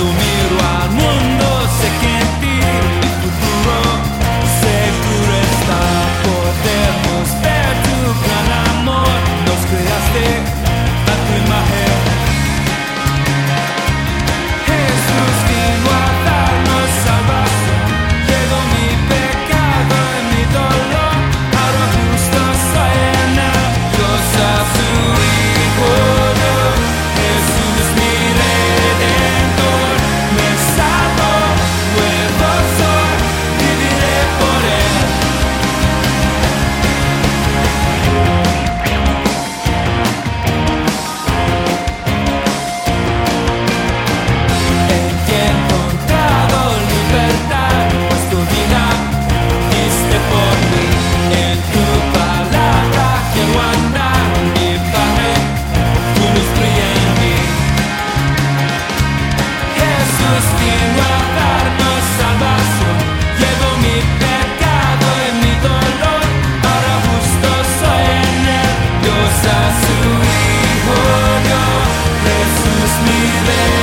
dormir. Vino a dar Llevo mi pecado en mi dolor para justo en él Dios a su hijo Jesús mi rey